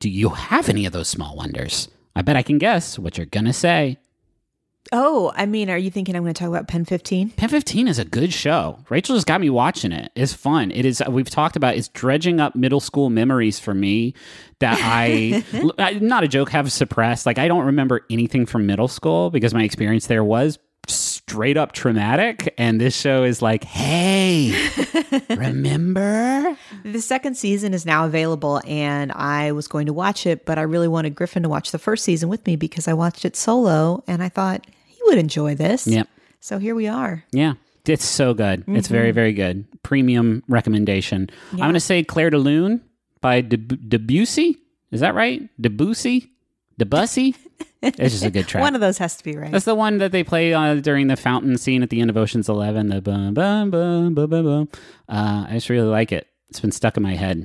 Do you have any of those small wonders? I bet I can guess what you're going to say. Oh, I mean, are you thinking I'm going to talk about Pen 15? Pen 15 is a good show. Rachel just got me watching it. It's fun. It is, uh, we've talked about, it's dredging up middle school memories for me that I, I- not a joke, have suppressed. Like, I don't remember anything from middle school because my experience there was straight up traumatic. And this show is like, hey, remember? The second season is now available, and I was going to watch it, but I really wanted Griffin to watch the first season with me because I watched it solo, and I thought he would enjoy this. Yep. So here we are. Yeah. It's so good. It's very, mm-hmm. very good. Premium recommendation. I'm going to say Clair de Lune by Deb- Debussy. Is that right? Debussy? Debussy? It's just a good track. One of those has to be right. That's the one that they play uh, during the fountain scene at the end of Ocean's Eleven. The bum bum bum bum bum bum. Uh, I just really like it. It's been stuck in my head.